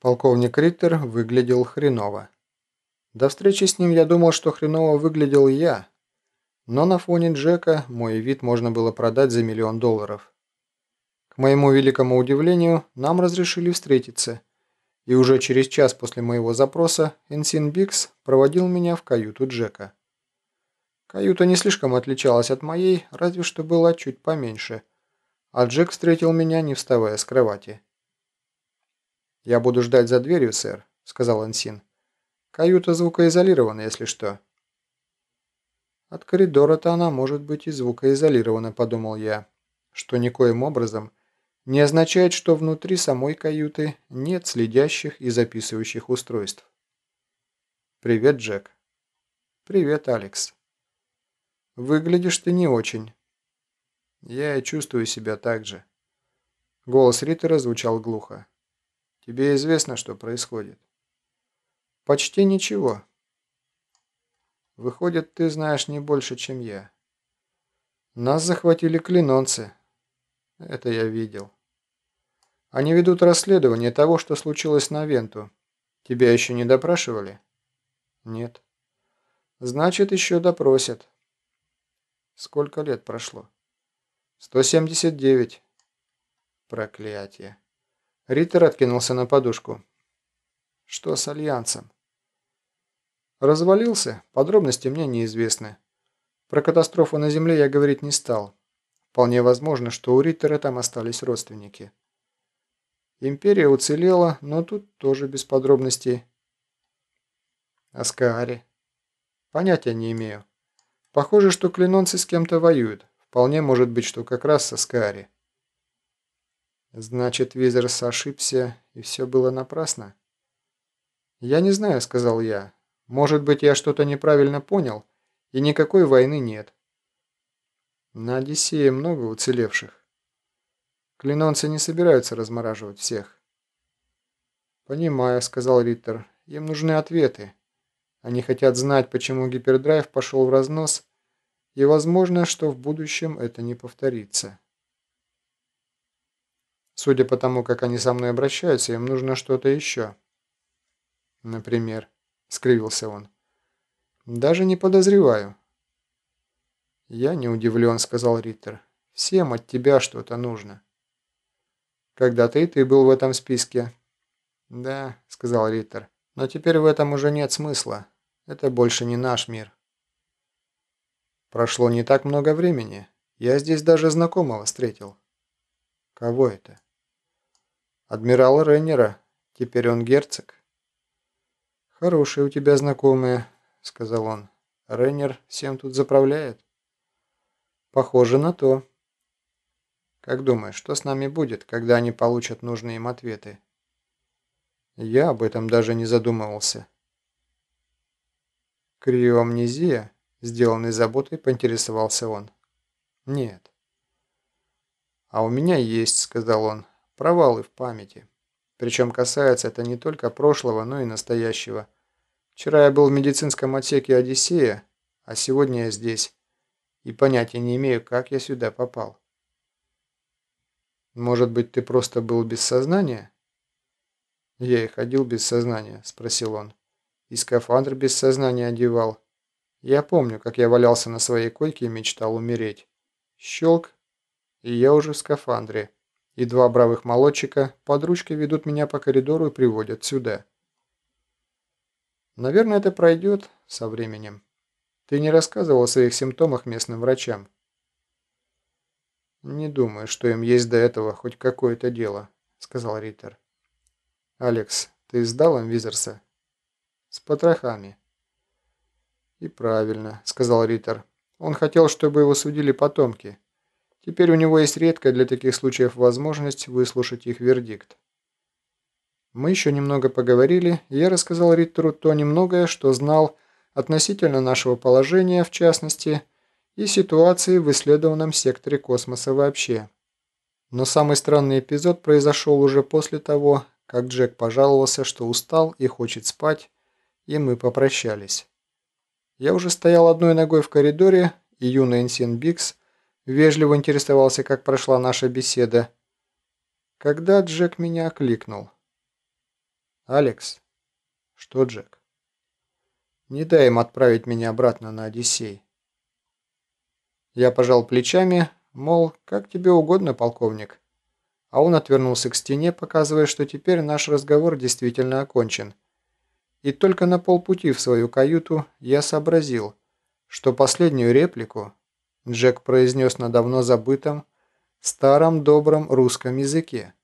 Полковник Риттер выглядел хреново. До встречи с ним я думал, что хреново выглядел я, но на фоне Джека мой вид можно было продать за миллион долларов. К моему великому удивлению, нам разрешили встретиться, и уже через час после моего запроса Энсин Бикс проводил меня в каюту Джека. Каюта не слишком отличалась от моей, разве что была чуть поменьше, а Джек встретил меня, не вставая с кровати. «Я буду ждать за дверью, сэр», — сказал Ансин. «Каюта звукоизолирована, если что». «От коридора-то она может быть и звукоизолирована», — подумал я, что никоим образом не означает, что внутри самой каюты нет следящих и записывающих устройств. «Привет, Джек». «Привет, Алекс». «Выглядишь ты не очень». «Я чувствую себя так же». Голос Риттера звучал глухо. Тебе известно, что происходит? Почти ничего. Выходит, ты знаешь не больше, чем я. Нас захватили клинонцы. Это я видел. Они ведут расследование того, что случилось на Венту. Тебя еще не допрашивали? Нет. Значит, еще допросят. Сколько лет прошло? 179. Проклятие. Риттер откинулся на подушку. Что с Альянсом? Развалился? Подробности мне неизвестны. Про катастрофу на Земле я говорить не стал. Вполне возможно, что у Риттера там остались родственники. Империя уцелела, но тут тоже без подробностей. Аскаари. Понятия не имею. Похоже, что клинонцы с кем-то воюют. Вполне может быть, что как раз с Аскаари. Значит, Визерс ошибся, и все было напрасно? Я не знаю, сказал я. Может быть, я что-то неправильно понял, и никакой войны нет. На Одиссее много уцелевших. Клинонцы не собираются размораживать всех. «Понимаю», — сказал Риттер. «Им нужны ответы. Они хотят знать, почему гипердрайв пошел в разнос, и возможно, что в будущем это не повторится». Судя по тому, как они со мной обращаются, им нужно что-то еще. Например, скривился он. Даже не подозреваю. Я не удивлен, сказал Риттер. Всем от тебя что-то нужно. Когда-то и ты был в этом списке. Да, сказал Риттер. Но теперь в этом уже нет смысла. Это больше не наш мир. Прошло не так много времени. Я здесь даже знакомого встретил. Кого это? Адмирал Рейнера. Теперь он герцог. «Хорошие у тебя знакомые», — сказал он. «Рейнер всем тут заправляет?» «Похоже на то». «Как думаешь, что с нами будет, когда они получат нужные им ответы?» «Я об этом даже не задумывался». «Криоамнезия?» — сделанной заботой поинтересовался он. «Нет». «А у меня есть», — сказал он. Провалы в памяти. Причем касается это не только прошлого, но и настоящего. Вчера я был в медицинском отсеке «Одиссея», а сегодня я здесь. И понятия не имею, как я сюда попал. Может быть, ты просто был без сознания? Я и ходил без сознания, спросил он. И скафандр без сознания одевал. Я помню, как я валялся на своей койке и мечтал умереть. Щелк, и я уже в скафандре и два бравых молодчика под ручкой ведут меня по коридору и приводят сюда. Наверное, это пройдет со временем. Ты не рассказывал о своих симптомах местным врачам? Не думаю, что им есть до этого хоть какое-то дело, сказал Риттер. Алекс, ты сдал им Визерса? С потрохами. И правильно, сказал Риттер. Он хотел, чтобы его судили потомки. Теперь у него есть редкая для таких случаев возможность выслушать их вердикт. Мы еще немного поговорили, и я рассказал Риттеру то немногое, что знал относительно нашего положения, в частности, и ситуации в исследованном секторе космоса вообще. Но самый странный эпизод произошел уже после того, как Джек пожаловался, что устал и хочет спать, и мы попрощались. Я уже стоял одной ногой в коридоре, и юный Энсин Бикс – Вежливо интересовался, как прошла наша беседа. Когда Джек меня окликнул. «Алекс». «Что, Джек?» «Не дай им отправить меня обратно на Одиссей». Я пожал плечами, мол, как тебе угодно, полковник. А он отвернулся к стене, показывая, что теперь наш разговор действительно окончен. И только на полпути в свою каюту я сообразил, что последнюю реплику Джек произнес на давно забытом, старом добром русском языке.